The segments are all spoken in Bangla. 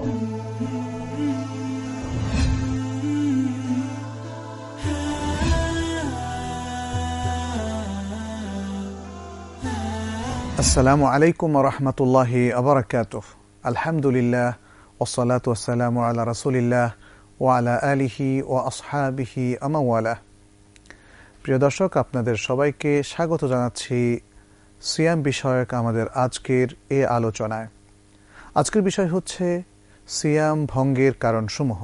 আসসালামু আলাইকুম রহমতুল্লাহ আবরকাত আলহামদুলিল্লাহ ওসলাত ওসালাম আল্লাহ রসুলিল্লাহ ও আলা আলিহি ও আসহাবিহি আমাওয়ালা প্রিয় দর্শক, আপনাদের সবাইকে স্বাগত জানাচ্ছি সিয়াম বিষয়ক আমাদের আজকের এ আলোচনায়। আজকের বিষয় হচ্ছে সিয়াম ভঙ্গের কারণসমূহ।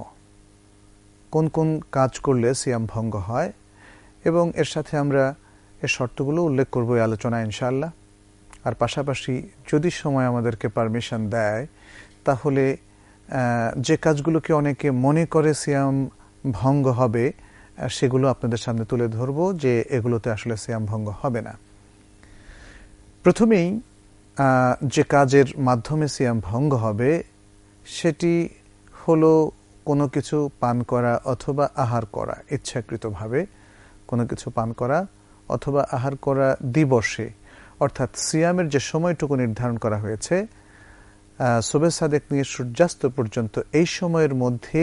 কোন কোন কাজ করলে সিয়াম ভঙ্গ হয়, এবং এর সাথে আমরা এর শর্তগুলো উল্লেখ করব এই আলোচনায় ইনশাআল্লাহ। আর পাশাপাশি যদি সময় আমাদেরকে পারমিশন দেয়, তাহলে যে কাজগুলোকে অনেকে মনে করে সিয়াম ভঙ্গ হবে সেগুলো আপনাদের সামনে তুলে ধরব যে এগুলোতে আসলে সিয়াম ভঙ্গ হবে না। প্রথমেই যে কাজের মাধ্যমে সিয়াম ভঙ্গ হবে সেটি হলো কোনো কিছু পান করা অথবা আহার করা, ইচ্ছাকৃতভাবে কোনো কিছু পান করা অথবা আহার করা দিবসে। অর্থাৎ সিয়ামের যে সময়টুকু নির্ধারণ করা হয়েছে সোবে সাদেক নিয়ে সূর্যাস্ত পর্যন্ত এই সময়ের মধ্যে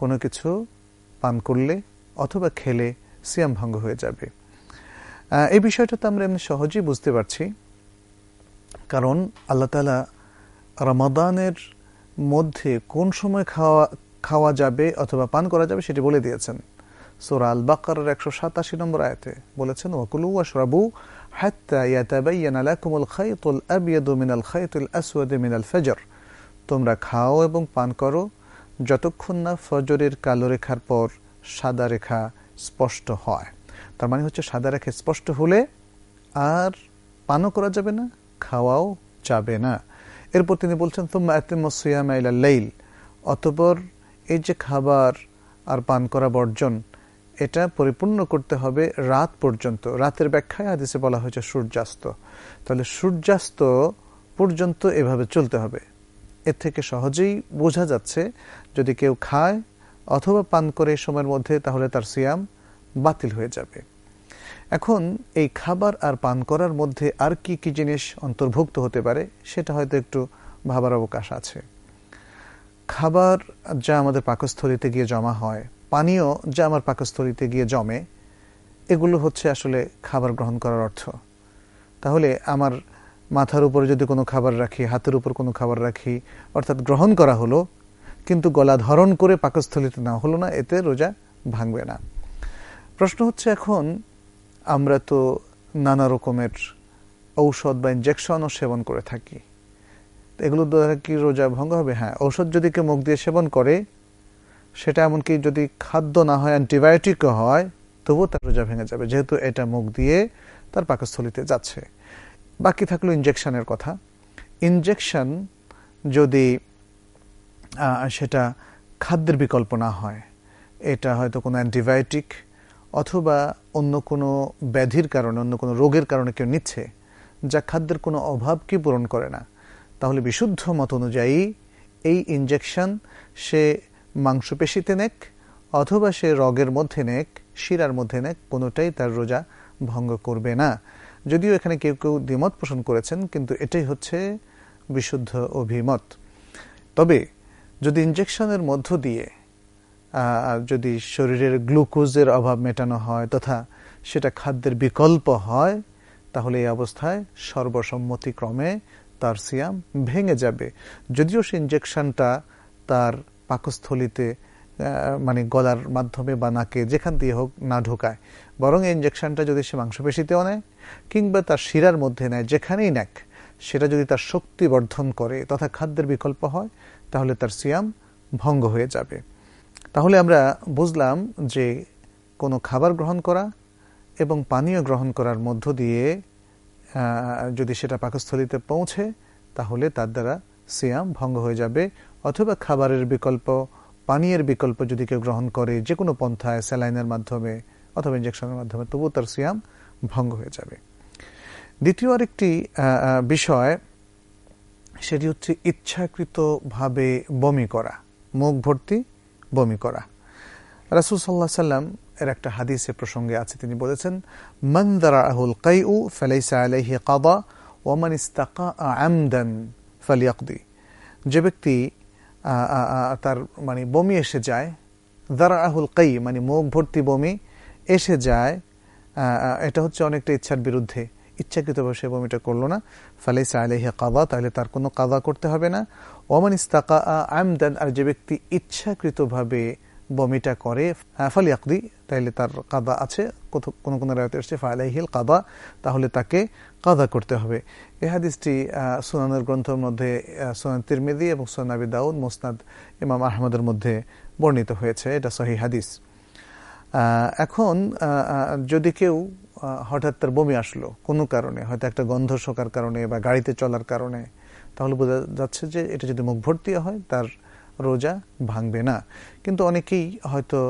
কোনো কিছু পান করলে অথবা খেলে সিয়াম ভঙ্গ হয়ে যাবে। এই বিষয়টা তো আমরা এমনি সহজেই বুঝতে পারছি। কারণ আল্লাহ তালা রমাদানের মধ্যে কোন সময় খাওয়া খাওয়া যাবে অথবা পান করা যাবে সেটি বলে দিয়েছেন। সোরা আল বাকার একশো সাতাশি নম্বর আয়তে বলেছেন, ওয়াকুলু ওয়াশরাবু মিনাল ফজর। তোমরা খাও এবং পান করো, যতক্ষণ না ফজরের কালো রেখার পর সাদা রেখা স্পষ্ট হয়। তার মানে হচ্ছে সাদা রেখা স্পষ্ট হলে আর পানও করা যাবে না, খাওয়াও যাবে না। এরপর তিনি বলছেন তুম্মা এতেমসিয়াম লাইল অতপর এই যে খাবার আর পান করা বর্জন, এটা পরিপূর্ণ করতে হবে রাত পর্যন্ত। রাতের ব্যাখ্যায় হাদিসে বলা হয়েছে সূর্যাস্ত। তাহলে সূর্যাস্ত পর্যন্ত এভাবে চলতে হবে। এর থেকে সহজেই বোঝা যাচ্ছে, যদি কেউ খায় অথবা পান করে সময়ের মধ্যে, তাহলে তার সিয়াম বাতিল হয়ে যাবে। এখন এই খাবার আর পান করার মধ্যে আর কি কি জিনিস অন্তর্ভুক্ত হতে পারে, সেটা হয়তো একটু ভাবার অবকাশ আছে। খাবার যা আমাদের পাকস্থলিতে গিয়ে জমা হয়, পানীয় যা আমার পাকস্থলিতে গিয়ে জমে, এগুলো হচ্ছে আসলে খাবার গ্রহণ করার অর্থ। তাহলে আমার মাথার উপরে যদি কোনো খাবার রাখি, হাতের উপর কোনো খাবার রাখি, অর্থাৎ গ্রহণ করা হলো, কিন্তু গলা ধরন করে পাকস্থলিতে না হলো না, এতে রোজা ভাঙবে না। প্রশ্ন হচ্ছে এখন আমরা তো নানা রকমের ঔষধ বা ইঞ্জেকশনও সেবন করে থাকি। এগুলো দ্বারা কি রোজা ভঙ্গ হবে? হ্যাঁ ঔষধ যদি কেউ মুখ দিয়ে সেবন করে, সেটা এমনকি যদি খাদ্য না হয় অ্যান্টিবায়োটিকও হয়, তবুও তার রোজা ভেঙে যাবে, যেহেতু এটা মুখ দিয়ে তার পাকস্থলিতে যাচ্ছে। বাকি থাকল ইঞ্জেকশনের কথা। ইঞ্জেকশন যদি সেটা খাদ্যের বিকল্প না হয়, এটা হয়তো কোনো অ্যান্টিবায়োটিক অথবা অন্য কোনো ব্যাধির কারণে, অন্য কোনো রোগের কারণে কেউ নিচ্ছে, যা খাদ্যের কোনো অভাবকে পূরণ করে না। তাহলে বিশুদ্ধ মত অনুযায়ী এই ইঞ্জেকশন সে মাংসপেশিতে নেক, অথবা সে রগের মধ্যে নেক, শিরার মধ্যে নেক, কোনোটাই তার রোজা ভঙ্গ করবে না। যদিও এখানে কেউ কেউ দ্বিমত পোষণ করেছেন, কিন্তু এটাই হচ্ছে বিশুদ্ধ অভিমত। তবে যদি ইঞ্জেকশনের মধ্য দিয়ে যদি শরীরের গ্লুকোজের অভাব মেটানো হয় তথা সেটা খাদ্যের বিকল্প হয়, তাহলে এই অবস্থায় সর্বসম্মতিক্রমে তার সিয়াম ভেঙে যাবে। যদিও সে ইঞ্জেকশনটা তার পাকস্থলিতে মানে গলার মাধ্যমে বা নাকে যেখান দিয়ে হোক না ঢোকায়, বরং এই ইঞ্জেকশনটা যদি সে মাংসপেশিতেও নেয় কিংবা তার শিরার মধ্যে নেয়, যেখানেই নেক, সেটা যদি তার শক্তি বর্ধন করে তথা খাদ্যের বিকল্প হয়, তাহলে তার সিয়াম ভঙ্গ হয়ে যাবে। তাহলে আমরা বুঝলাম যে কোনো খাবার গ্রহণ করা এবং পানীয় গ্রহণ করার মধ্য দিয়ে যদি সেটা পাকস্থলিতে পৌঁছে, তাহলে তার দ্বারা সিয়াম ভঙ্গ হয়ে যাবে। অথবা খাবারের বিকল্প, পানীয়ের বিকল্প যদি কেউ গ্রহণ করে যে কোনো পন্থায়, স্যালাইনের মাধ্যমে অথবা ইঞ্জেকশনের মাধ্যমে, তবুও তার সিয়াম ভঙ্গ হয়ে যাবে। দ্বিতীয় আরেকটি বিষয়, সেটি হচ্ছে ইচ্ছাকৃতভাবে বমি করা, মুখ ভর্তি বমি করা। রাসুল সাল্লাহ সাল্লাম এর একটা হাদিসে প্রসঙ্গে আছে, তিনি বলেছেন মন্দারা আহুল কাইউ ফালাইসা কাবা ওমান ইস্তাকা ফালিয়াকদি। যে ব্যক্তি তার মানে বমি এসে যায় দারা আহুল কাই মানে মুখ ভর্তি বমি এসে যায় এটা হচ্ছে অনেকটা ইচ্ছার বিরুদ্ধে। ইচ্ছাকৃতভাবে সে বমিটা করল না। ফালাইসা আলহিয়া কাদা, তাহলে তার কোনো কাদা করতে হবে না। ওমান ইস্তাকা আমদান, আর যে ব্যক্তি ইচ্ছাকৃতভাবে বমিটা করে ফালি আকদি তাহলে তার কাদা আছে কোনো কোনো রায়তে এসছে ফালাইহিল কাদা, তাহলে তাকে কাদা করতে হবে। এ হাদিসটি সোনানের গ্রন্থের মধ্যে সোনান তিরমেদি এবং সোনাবি দাউদ, মোসনাদ ইমাম আহমদের মধ্যে বর্ণিত হয়েছে। এটা সহি হাদিস। এখন যদি কেউ হঠাৎ তার বমি আসলো, কোনো কারণে, হয়তো একটা গন্ধ শোকার কারণে বা গাড়িতে চলার কারণে, তাহলে বোঝা যাচ্ছে যে এটা যদি মুখ ভর্তি হয়, তার রোজা ভাঙবে না। কিন্তু অনেকেই হয়তো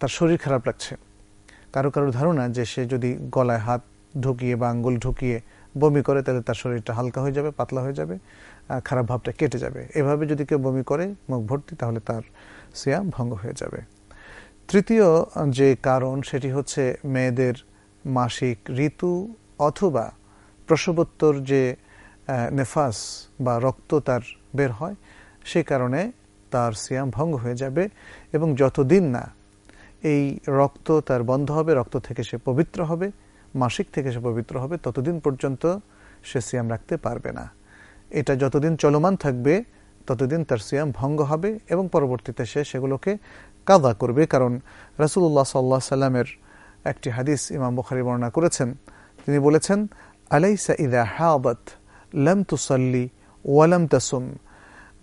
তার শরীর খারাপ লাগছে। কারও কারও ধারণা যে সে যদি গলায় হাত ঢুকিয়ে বা আঙ্গুল ঢুকিয়ে বমি করে, তাহলে তার শরীরটা হালকা হয়ে যাবে, পাতলা হয়ে যাবে খারাপ ভাবটা কেটে যাবে। এভাবে যদি কেউ বমি করে মুখ ভর্তি, তাহলে তার সিয়াম ভঙ্গ হয়ে যাবে। তৃতীয় যে কারণ সেটি হচ্ছে মেয়েদের মাসিক ঋতু অথবা প্রসবোত্তর যে নেফাস বা রক্ত তার বের হয়, সে কারণে তার সিয়াম ভঙ্গ হয়ে যাবে এবং যতদিন না এই রক্ত তার বন্ধ হবে, রক্ত থেকে সে পবিত্র হবে, মাসিক থেকে সে পবিত্র হবে, ততদিন পর্যন্ত সে সিয়াম রাখতে পারবে না। এটা যতদিন চলমান থাকবে, ততদিন তার সিয়াম ভঙ্গ হবে এবং পরবর্তীতে সে সেগুলোকে কাদা করবে, কারণ রাসুল্লাহ সাল্লাহ সাল্লামের একটি হাদিস ইমাম বুখারি বর্ণনা করেছেন। তিনি বলেছেন, আলাইসা ইদা হাবাত লম তুসল্লি ওয়ালাম তাসুম।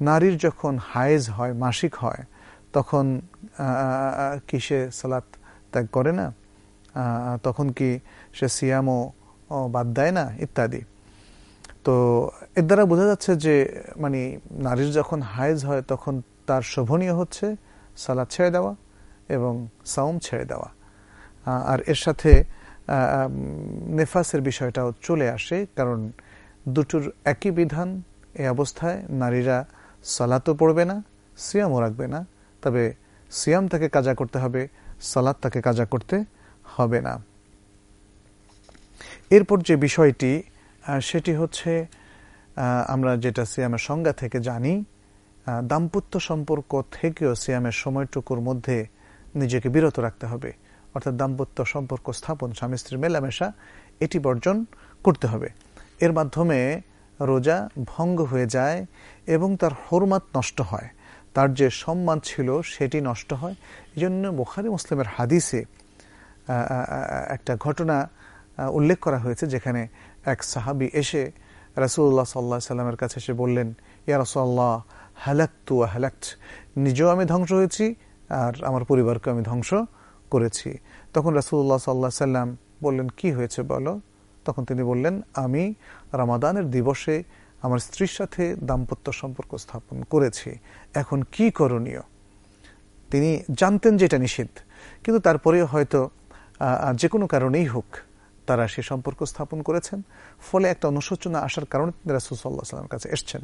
নারীর যখন হায়েজ হয়, মাসিক হয়, তখন কি সে সালাত ত্যাগ করে না? তখন কি সে সিয়ামও বাদ দেয় না? ইত্যাদি। তো এর দ্বারা বোঝা যাচ্ছে যে মানে নারীর যখন হায়েজ হয়, তখন তার শোভনীয় হচ্ছে সালাদ ছেড়ে দেওয়া এবং সাউম ছেড়ে দেওয়া। আর এর সাথে নেফাসের বিষয়টাও চলে আসে, কারণ দুটোর একই বিধান, এই অবস্থায় নারীরা সালাতও পড়বে না, সিয়ামও রাখবে না, তবে সিয়াম তাকে কাজা করতে হবে সালাদ তাকে কাজা করতে হবে না। এরপর যে বিষয়টি সেটি হচ্ছে আমরা যেটা সিয়ামের সংজ্ঞা থেকে জানি দাম্পত্য সম্পর্ক থেকেও সিয়ামের সময়টুকুর মধ্যে নিজেকে বিরত রাখতে হবে। অর্থাৎ দাম্পত্য সম্পর্ক স্থাপন, স্বামী স্ত্রীর মেলামেশা, এটি বর্জন করতে হবে। এর মাধ্যমে রোজা ভঙ্গ হয়ে যায় এবং তার হরমাত নষ্ট হয়। তার যে সম্মান ছিল সেটি নষ্ট হয়। এই জন্য বোখারি মুসলিমের হাদিসে একটা ঘটনা উল্লেখ করা হয়েছে যেখানে এক সাহাবি এসে রাসুল্লাহ সাল্লাহ সাল্লামের কাছে এসে বললেন, ইয়া রসল্লাহ হ্যালাক্তু হ্যালাক্ট নিজেও আমি ধ্বংস হয়েছি, আর আমার পরিবারকে আমি ধ্বংস করেছি। তখন রাসুল্লাহ সাল্লাহ সাল্লাম বললেন, কি হয়েছে বলো? তখন তিনি বললেন, আমি রামাদানের দিবসে আমার স্ত্রীর সাথে দাম্পত্য সম্পর্ক স্থাপন করেছি। এখন কি করণীয়? তিনি জানতেন যে এটা নিষিদ্ধ। কিন্তু তারপরেও হয়তো যে কোনো কারণেই হোক তারা সে সম্পর্ক স্থাপন করেছেন। ফলে একটা অনুশোচনা আসার কারণে তিনি রাসুল সাল্লাহ সাল্লামের কাছে এসছেন।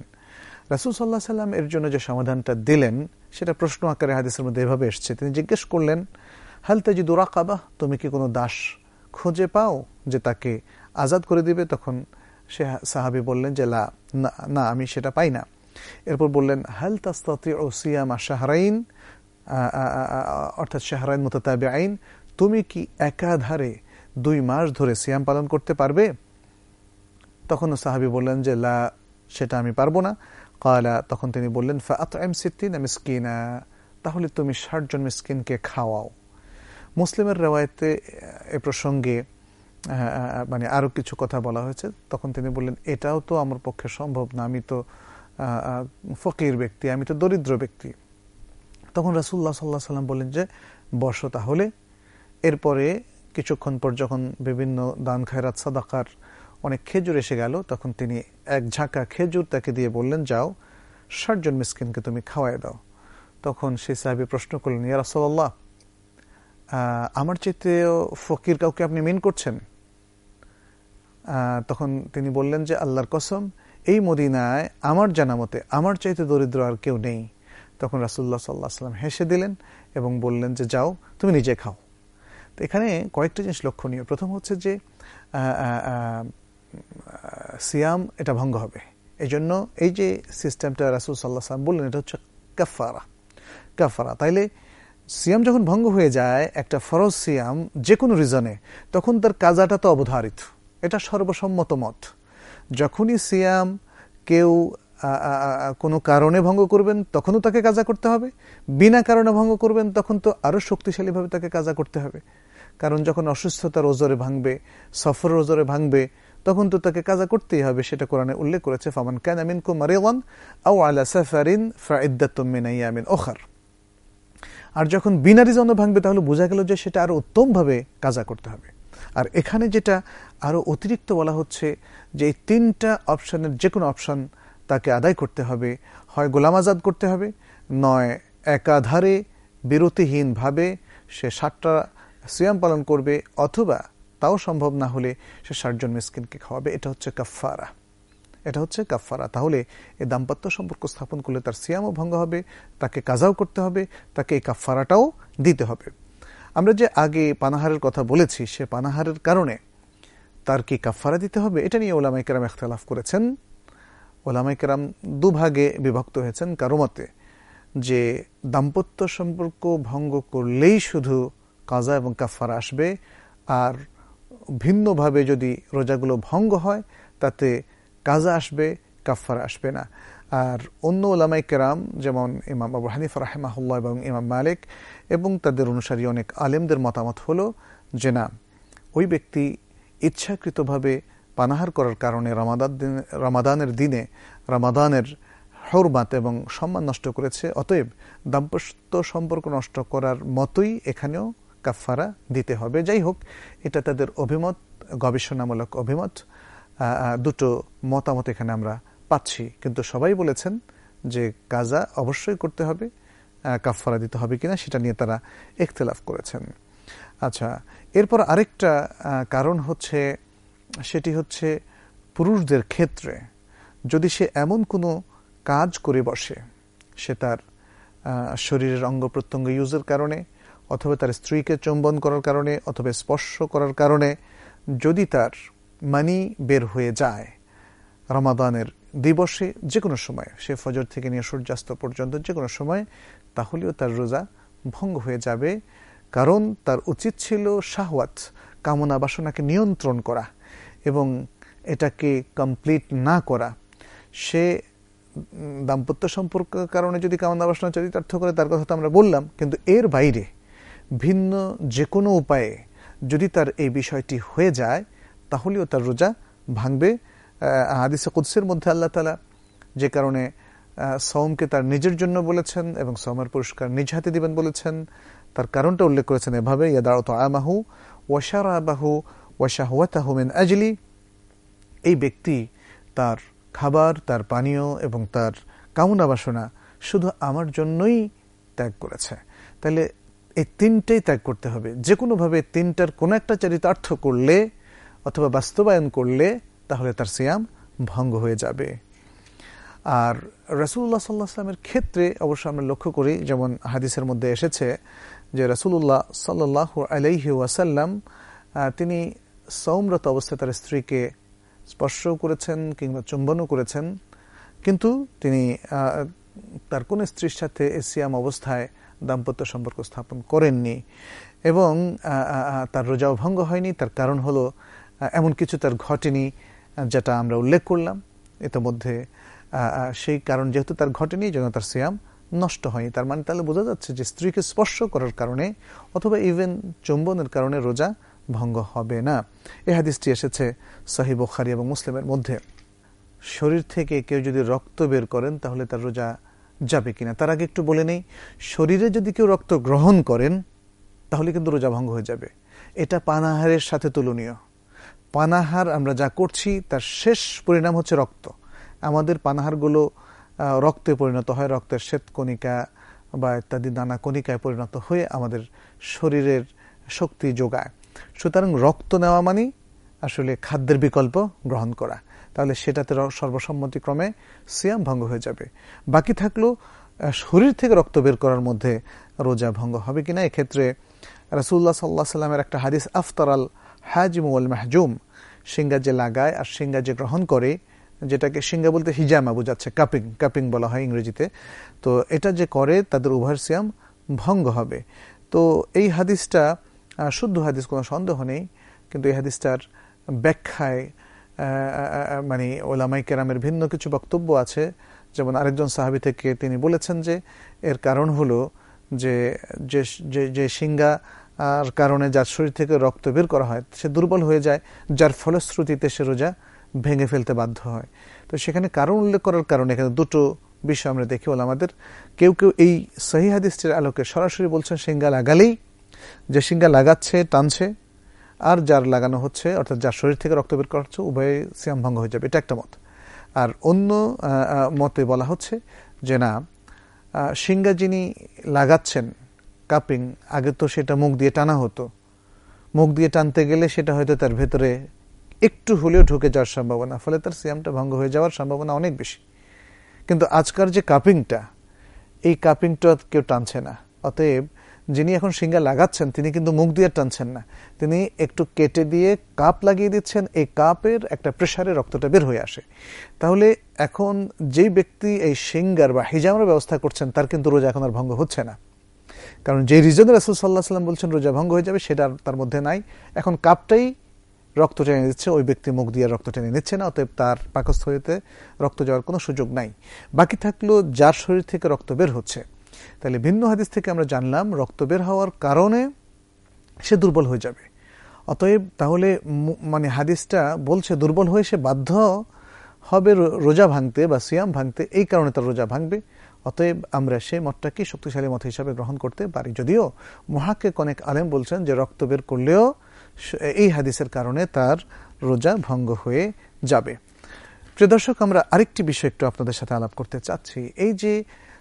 রাসুল সাল্লাহ সাল্লাম এর জন্য যে সমাধানটা দিলেন, সেটা প্রশ্ন আকারে হাদিসের মধ্যে এভাবে এসছে। তিনি জিজ্ঞেস করলেন, হাল তাজি দুরাকাবাহ তুমি কি কোনো দাস খুঁজে পাও যে তাকে আজাদ করে দিবে? তখন সে সাহাবি বললেন যে, লা, না আমি সেটা পাই না। এরপর বললেন, হাল তাস্তি ও সিয়ামা শাহরাইন? অর্থাৎ শাহরাইন মোতাবে আইন তুমি কি একাধারে দুই মাস ধরে সিয়াম পালন করতে পারবে? তখন সাহাবি বললেন যে, লা, সেটা আমি পারব না। কয়লা তখন তিনি বললেন ফাত এম মিসকিনা। তাহলে তুমি ষাট জন মিসকিনকে খাওয়াও। মুসলিমের রেওয়ায়তে, এ প্রসঙ্গে মানে আরও কিছু কথা বলা হয়েছে। তখন তিনি বললেন, এটাও তো আমার পক্ষে সম্ভব না। আমি তো ফকির ব্যক্তি, আমি তো দরিদ্র ব্যক্তি। তখন রাসুল্লাহ সাল্লাহ সাল্লাম বললেন যে বর্ষ তাহলে। এরপরে কিছুক্ষণ পর যখন বিভিন্ন দান খায়রাত, সাদাকার অনেক খেজুর এসে গেল, তখন তিনি এক ঝাঁকা খেজুর তাকে দিয়ে বললেন, যাও ষাটজন মিসকিনকে তুমি খাওয়াই দাও। তখন সেই সাহেবী প্রশ্ন করলেন, ইয়া রাসল্লাহ আমার চেতেও ফকির কাউকে আপনি মিন করছেন? তখন তিনি বললেন যে, আল্লাহর কসম, এই মদিনায় আমার জানা মতে আমার চাইতে দরিদ্র আর কেউ নেই। তখন রাসুল্লাহ সাল্লাহ সাল্লাম হেসে দিলেন এবং বললেন যে, যাও, তুমি নিজে খাও। তো এখানে কয়েকটা জিনিস লক্ষণীয়। প্রথম হচ্ছে যে সিয়াম এটা ভঙ্গ হবে। এই জন্য এই যে সিস্টেমটা রাসুল সাল্লাহ সাল্লাম বললেন, এটা হচ্ছে কাফারা কাফারা তাইলে সিয়াম যখন ভঙ্গ হয়ে যায়, একটা ফরজ সিয়াম যে কোনো রিজনে তখন তার কাজাটা তো অবধারিত। এটা সর্বসম্মত মত। যখনই সিয়াম কেউ কোনো কারণে ভঙ্গ করবেন, তখনও তাকে কাজা করতে হবে। বিনা কারণে ভঙ্গ করবেন, তখন তো আরও শক্তিশালীভাবে তাকে কাজা করতে হবে। কারণ যখন অসুস্থতার ওজরে ভাঙবে, সফরের ওজরে ভাঙবে, তখন তো তাকে কাজা করতেই হবে, সেটা কোরআনে উল্লেখ করেছে, ফামান কান আমিন কু মারিওয়ান আও আলা সাফারিন আমিন ওখার আর যখন বিনারি জন্য ভাঙবে, তাহলে বোঝা গেল যে সেটা আরও উত্তমভাবে কাজা করতে হবে। আর এখানে যেটা আরও অতিরিক্ত বলা হচ্ছে, যে এই তিনটা অপশানের যে কোনো অপশান তাকে আদায় করতে হবে। হয় গোলাম আজাদ করতে হবে, নয় একাধারে বিরতিহীনভাবে সে সাতটা সিয়াম পালন করবে অথবা তাও সম্ভব না হলে সে ষাটজন মিসকিনকে খাওয়াবে। এটা হচ্ছে কাফারা এটা হচ্ছে কাফারা তাহলে এই দাম্পত্য সম্পর্ক স্থাপন করলে তার সিয়ামও ভঙ্গ হবে, তাকে কাজাও করতে হবে, তাকে এই কাফারাটাও দিতে হবে। আমরা যে আগে পানাহারের কথা বলেছি, সে পানাহারের কারণে তার কি কাফারা দিতে হবে? এটা নিয়ে ওলামাই কেরাম এখতলাফ করেছেন। ওলামাই কেরাম দুভাগে বিভক্ত হয়েছেন। কারও মতে যে দাম্পত্য সম্পর্ক ভঙ্গ করলেই শুধু কাজা এবং কাফারা আসবে। আর ভিন্নভাবে যদি রোজাগুলো ভঙ্গ হয়, তাতে কাজা আসবে কাফারা আসবে না। আর অন্য ওলামাই কেরাম, যেমন ইমাম আবু হানিফ রাহেমাহুল্লাহ এবং ইমাম মালিক, এবং তাদের অনুসারী অনেক আলেমদের মতামত হলো যে না, ওই ব্যক্তি ইচ্ছাকৃতভাবে পানাহার করার কারণে রামাদান রামাদানের দিনে রামাদানের হরমাত এবং সম্মান নষ্ট করেছে, অতএব দাম্পত্য সম্পর্ক নষ্ট করার মতোই এখানেও কাফারা দিতে হবে। যাই হোক, এটা তাদের অভিমত, গবেষণামূলক অভিমত। দুটো মতামত এখানে আমরা পাচ্ছি। কিন্তু সবাই বলেছেন যে কাজা অবশ্যই করতে হবে কাফারা দিতে হবে কিনা সেটা নিয়ে তারা এখতলাফ করেছেন। আচ্ছা এরপর আরেকটা কারণ হচ্ছে, সেটি হচ্ছে পুরুষদের ক্ষেত্রে যদি সে এমন কোনো কাজ করে বসে, সে তার শরীরের অঙ্গ প্রত্যঙ্গ ইউজের কারণে অথবা তার স্ত্রীকে চুম্বন করার কারণে অথবা স্পর্শ করার কারণে যদি তার মানি বের হয়ে যায়, রমাদানের দিবসে যে কোনো সময়, সে ফজর থেকে নিয়ে সূর্যাস্ত পর্যন্ত যে কোনো সময়, তাহলেও তার রোজা ভঙ্গ হয়ে যাবে। কারণ তার উচিত ছিল শাহওয়াত, কামনা বাসনাকে নিয়ন্ত্রণ করা এবং এটাকে কমপ্লিট না করা। সে দাম্পত্য সম্পর্কের কারণে যদি কামনা বাসনা চরিতার্থ করে, তার কথা তো আমরা বললাম, কিন্তু এর বাইরে ভিন্ন যে কোনো উপায়ে যদি তার এই বিষয়টি হয়ে যায়, তাহলেও তার রোজা ভাঙবে। হাদিসে কুদ্সের মধ্যে আল্লাহ তালা যে কারণে সৌমকে তার নিজের জন্য বলেছেন এবং সৌমের পুরস্কার নিজ হাতে দিবেন বলেছেন। তার কারণটা উল্লেখ করেছেন এভাবে ইয়াদারত আমাহু ওয়াশারাবাহু ওয়াশাহুয়াতাহু মিন আজলি। এই ব্যক্তি তার খাবার, তার পানীয় এবং তার কামনা বাসনা শুধু আমার জন্যই ত্যাগ করেছে। তাহলে এই তিনটেই ত্যাগ করতে হবে। যে কোনোভাবে তিনটার কোনো একটা চারিতার্থ করলে অথবা বাস্তবায়ন করলে তাহলে তার সিয়াম ভঙ্গ হয়ে যাবে। আর রসুল্লাহ সাল্লাহ আসলামের ক্ষেত্রে অবশ্য আমরা লক্ষ্য করি, যেমন হাদিসের মধ্যে এসেছে যে রসুল্লাহ সাল্লাহ আলাইহি ওয়াসাল্লাম তিনি সৌমরত অবস্থায় তার স্ত্রীকে স্পর্শও করেছেন কিংবা চুম্বনও করেছেন। কিন্তু তিনি তার কোন স্ত্রীর সাথে এসিয়াম অবস্থায় দাম্পত্য সম্পর্ক স্থাপন করেননি এবং তার রোজাও ভঙ্গ হয়নি। তার কারণ হলো এমন কিছু তার ঘটেনি যেটা আমরা উল্লেখ করলাম। ইতিমধ্যে সেই কারণ যেহেতু তার ঘটেনি যেন তার সিয়াম নষ্ট হয়নি। তার মানে তাহলে বোঝা যাচ্ছে যে স্ত্রীকে স্পর্শ করার কারণে অথবা ইভেন চুম্বনের কারণে রোজা ভঙ্গ হবে না। এ হাদিসটি এসেছে সাহিব খারি এবং মুসলিমের মধ্যে। শরীর থেকে কেউ যদি রক্ত বের করেন, তাহলে তার রোজা যাবে কিনা। তার আগে একটু বলে নেই, শরীরে যদি কেউ রক্ত গ্রহণ করেন, তাহলে কিন্তু রোজা ভঙ্গ হয়ে যাবে। এটা পানাহারের সাথে তুলনীয়। পানাহার আমরা যা করছি, তার শেষ পরিণাম হচ্ছে রক্ত। আমাদের পানাহারগুলো রক্তে পরিণত হয়, রক্তের শ্বেতকণিকা বা ইত্যাদি নানা কণিকায় পরিণত হয়ে আমাদের শরীরের শক্তি যোগায়। সুতরাং রক্ত নেওয়া মানে আসলে খাদ্যের বিকল্প গ্রহণ করা। তাহলে সেটাতে সর্বসম্মতিক্রমে সিয়াম ভঙ্গ হয়ে যাবে। বাকি থাকল শরীর থেকে রক্ত বের করার মধ্যে রোজা ভঙ্গ হবে কিনা? এক্ষেত্রে রাসুল্লাহ সাল্লাহ সাল্লামের একটা হাদিস আফতার আল হাজিম ওয়াল মাহজুম সিঙ্গা যে লাগায় আর সিঙ্গা যে গ্রহণ করে, যেটাকে সিঙ্গা বলতে হিজামা বোঝাচ্ছে, কাপিং কাপিং বলা হয় ইংরেজিতে, তো এটা যে করে তাদের উভয়ের সিয়াম ভঙ্গ হবে। তো এই হাদিসটা শুদ্ধ হাদিস কোনো সন্দেহ নেই, কিন্তু এই হাদিসটার ব্যাখ্যায় মানে ওলামাই কেরামের ভিন্ন কিছু বক্তব্য আছে। যেমন আরেকজন সাহাবি থেকে তিনি বলেছেন যে, এর কারণ হলো যে যে সিঙ্গা আর কারণে যার শরীর থেকে রক্ত বের করা হয়, সে দুর্বল হয়ে যায়, যার ফলশ্রুতিতে সে রোজা ভেঙে ফেলতে বাধ্য হয়। তো সেখানে কারণ উল্লেখ করার কারণে এখানে দুটো বিষয় আমরা দেখি বলে আমাদের কেউ কেউ এই সহি হাদিসটির আলোকে সরাসরি বলছেন, সিঙ্গা লাগালেই যে সিঙ্গা লাগাচ্ছে, টানছে আর যার লাগানো হচ্ছে, অর্থাৎ যার শরীর থেকে রক্ত বের করা হচ্ছে উভয়ে সিয়াম ভঙ্গ হয়ে যাবে। এটা একটা মত। আর অন্য মতে বলা হচ্ছে যে না সিঙ্গা যিনি লাগাচ্ছেন কাপিং, আগে তো সেটা মুখ দিয়ে টানা হতো। মুখ দিয়ে টানতে গেলে সেটা হয়তো তার ভেতরে একটু হলেও ঢুকে যাওয়ার সম্ভাবনা, ফলে তার সিয়ামটা ভঙ্গ হয়ে যাওয়ার সম্ভাবনা অনেক বেশি। কিন্তু আজকার যে কাপিংটা, এই কাপিংটা কেউ টানছে না। অতএব যিনি এখন সিঙ্গা লাগাচ্ছেন, তিনি কিন্তু মুখ দিয়ে টানছেন না। তিনি একটু কেটে দিয়ে কাপ লাগিয়ে দিচ্ছেন, এই কাপের একটা প্রেশারে রক্তটা বের হয়ে আসে। তাহলে এখন যেই ব্যক্তি এই সিঙ্গার বা হিজামের ব্যবস্থা করছেন, তার কিন্তু রোজা এখন আর ভঙ্গ হচ্ছে না। কারণ যে রিজনে রাসুল সাল্লাহ সাল্লাম বলছেন, রোজা ভঙ্গ হয়ে যাবে, সেটা তার মধ্যে নাই। এখন কাপটাই রক্ত টেনে দিচ্ছে ওই ব্যক্তি মুখ দিয়ে রক্ত টেনে নিচ্ছে না, অতএব তার পাকস্থলিতে রক্ত যাওয়ার কোনো সুযোগ নাই। বাকি থাকল যার শরীর থেকে রক্ত বের হচ্ছে। তাহলে ভিন্ন হাদিস থেকে আমরা জানলাম, রক্ত বের হওয়ার কারণে সে দুর্বল হয়ে যাবে। অতএব তাহলে মানে হাদিসটা বলছে দুর্বল হয়ে সে বাধ্য হবে রোজা ভাঙতে বা সিয়াম ভাঙতে, এই কারণে তার রোজা ভাঙবে। অতএব আমরা সেই মতটাকে শক্তিশালী মত হিসাবে গ্রহণ করতে পারি। যদিও মহাকে অনেক আলেম বলছেন যে রক্ত বের করলেও এই হাদিসের কারণে তার রোজা ভঙ্গ হয়ে যাবে। প্রিয় দর্শক, আমরা আরেকটি বিষয় একটু আপনাদের সাথে আলাপ করতে চাচ্ছি। এই যে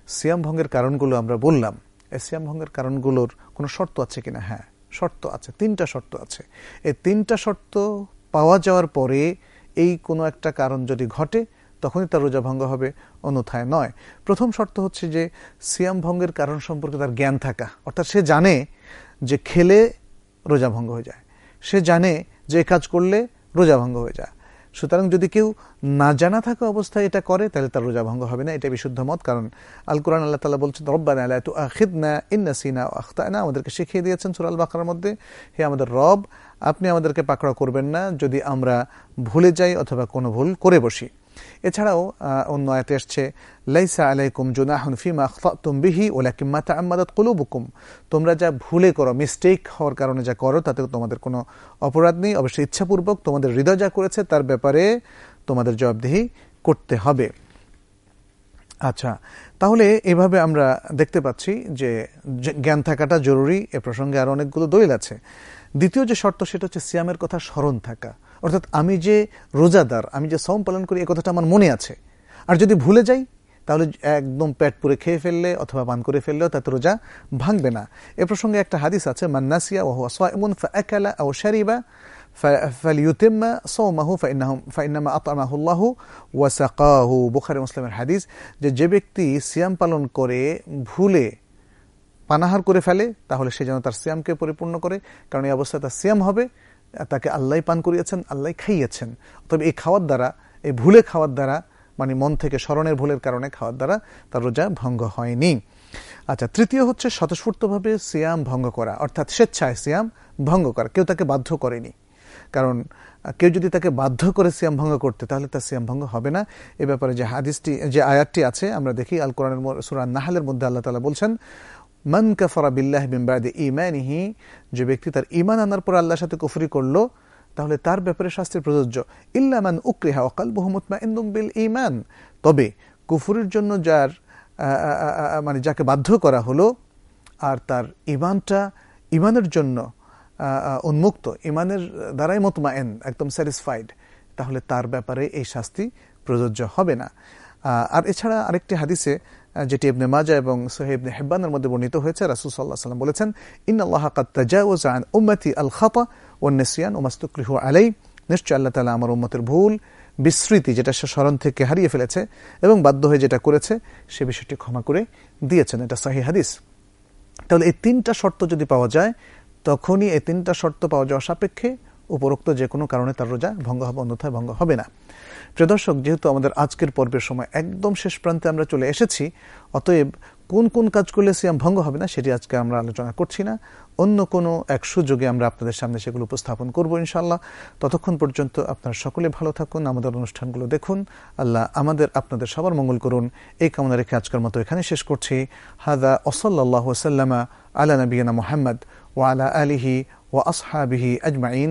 সিয়াম ভঙ্গের কারণগুলো আমরা বললাম। এই সিয়াম ভঙ্গের কারণগুলোর কোনো শর্ত আছে কিনা? হ্যাঁ শর্ত আছে, তিনটা শর্ত আছে। এই তিনটা শর্ত পাওয়া যাওয়ার পরে এই কোনো একটা কারণ যদি ঘটে, তখনই তার রোজা ভঙ্গ হবে, অন্যথায় নয়। প্রথম শর্ত হচ্ছে যে সিয়াম ভঙ্গের কারণ সম্পর্কে তার জ্ঞান থাকা। অর্থাৎ সে জানে যে খেলে রোজা ভঙ্গ হয়ে যায়। সে জানে যে কাজ করলে রোজা ভঙ্গ হয়ে যায়। সুতরাং যদি কেউ না জানা থাকা অবস্থায় এটা করে, তাহলে তার রোজা ভঙ্গ হবে না। এটা বিশুদ্ধ মত, কারণ আল কোরআন আল্লাহ তালা বলছেন, রব্বান আল্লাহ তু আখিদ না ইন্না সিনা আখতানা। আমাদেরকে শিখিয়ে দিয়েছেন সুরাল বাকরার মধ্যে, হে আমাদের রব, আপনি আমাদেরকে পাকড়া করবেন না যদি আমরা ভুলে যাই অথবা কোনো ভুল করে বসি। এছাড়াও অন্য আয়তে আসছে লাইসা আলাইকুম জুনাহুন ফিমা আখতাতুম বিহি ওলাকিম মাতা আম্মাদাত কুলুবুকুম। তোমরা যা ভুলে করো মিস্টেক হওয়ার কারণে যা করো, তাতে তোমাদের কোনো অপরাধ নেই। অবশ্যই ইচ্ছাপূর্বক তোমাদের হৃদয় যা করেছে, তার ব্যাপারে তোমাদের জবাবদিহি করতে হবে। আচ্ছা তাহলে এভাবে আমরা দেখতে পাচ্ছি যে জ্ঞান থাকাটা জরুরি। এ প্রসঙ্গে আরও অনেকগুলো দলিল আছে। দ্বিতীয় যে শর্ত, সেটা হচ্ছে সিয়ামের কথা স্মরণ থাকা। অর্থাৎ আমি যে রোজাদার আমি যে সম পালন করি এ কথাটা আমার মনে আছে আর যদি ভুলে যাই তাহলে একদম পেট পুরে খেয়ে ফেললে অথবা পান করে ফেললেও তাতে রোজা ভাঙবে না এ প্রসঙ্গে একটা হাদিস আছে মান্নাসিয়া ওহু সাইমুন ফাআকালা আও শারিবা فليتم صومه فإنهم فإنما أطعمه الله وسقاه বুখারী মুসলিমের হাদিস যে যে ব্যক্তি সিয়াম পালন করে ভুলে পানাহার করে ফেলে তাহলে সে যেন তার সিয়ামকে পরিপূর্ণ করে কারণ এই অবস্থায় তার সিয়াম হবে তাকে আল্লাহ পান করিয়েছেন, আল্লাহ খাইয়েছেন। তবে এই খাওয়ার দ্বারা, এই ভুলে খাওয়ার দ্বারা মানে মন থেকে স্মরণের ভুলের কারণে খাওয়ার দ্বারা তার রোজা ভঙ্গ হয়নি। আচ্ছা তৃতীয় হচ্ছে স্বতঃস্ফূর্তভাবে সিয়াম ভঙ্গ করা, অর্থাৎ স্বেচ্ছায় সিয়াম ভঙ্গ করা। কেউ তাকে বাধ্য করেনি। কারণ, কেউ যদি তাকে বাধ্য করে সিয়াম ভঙ্গ করতে, তাহলে তার সিয়াম ভঙ্গ হবে না। এ ব্যাপারে যে হাদিসটি, যে আয়াতটি আছে, আমরা দেখি আল কোরআনের সুরান নাহালের মধ্যে আল্লাহ তালা বলছেন মান কাফারা বিল্লাহ বিম্বাদে ইমানিহি যে ব্যক্তি তার ইমান আনার পর আল্লাহর সাথে কুফরি করল, তাহলে তার ব্যাপারে শাস্তি প্রযোজ্য। ইল্লামান উক্রিহা অকাল বহুমতমা ইন্দুম বিল ইমান তবে কুফুরির জন্য যার মানে যাকে বাধ্য করা হলো, আর তার ইমানটা ইমানের জন্য উন্মুক্ত ইমানের দ্বারাই মতমায়েন একদম স্যাটিসফাইড তাহলে তার ব্যাপারে এই শাস্তি প্রযোজ্য হবে না। আর এছাড়া আরেকটি হাদিসে যেটি ইবনে মাজা এবং সোহেবনে হেব্বানের মধ্যে বর্ণিত হয়েছে, রাসুল সাল্লাহ সাল্লাম বলেছেন ইন আল্লাহ কাত্তাজাউজ আন উম্মতি আল খাতা নেসিয়ান ও মাস্তুকরিহু আলাই নিশ্চয় আল্লাহ তালা আমার উম্মতের ভুল বিস্মৃতি যেটা সে স্মরণ থেকে হারিয়ে ফেলেছে এবং বাধ্য হয়ে যেটা করেছে, সে বিষয়টি ক্ষমা করে দিয়েছেন। এটা সাহি হাদিস। তাহলে এই তিনটা শর্ত যদি পাওয়া যায়, তখনই এই তিনটা শর্ত পাওয়া যাওয়া সাপেক্ষে উপরোক্ত যে কোনো কারণে তার রোজা ভঙ্গ হবে, অন্যথায় ভঙ্গ হবে না। প্রিয় দর্শক, যেহেতু আমাদের আজকের পর্বের সময় একদম শেষ প্রান্তে আমরা চলে এসেছি, অতএব কোন কোন কাজ করলে সিয়াম ভঙ্গ হবে না সেটি আজকে আমরা আলোচনা করছি না। অন্য কোনো এক সুযোগে আমরা আপনাদের সামনে সেগুলো উপস্থাপন করব ইনশাল্লাহ ততক্ষণ পর্যন্ত আপনারা সকলে ভালো থাকুন, আমাদের অনুষ্ঠানগুলো দেখুন। আল্লাহ আমাদের, আপনাদের সবার মঙ্গল করুন। এই কামনা রেখে আজকের মতো এখানে শেষ করছি। হাদা ওসল্লাহ ওসাল্লামা আলা নবীনা মোহাম্মদ ওয়ালা আলিহি ও আসহাবিহি আজমাইন।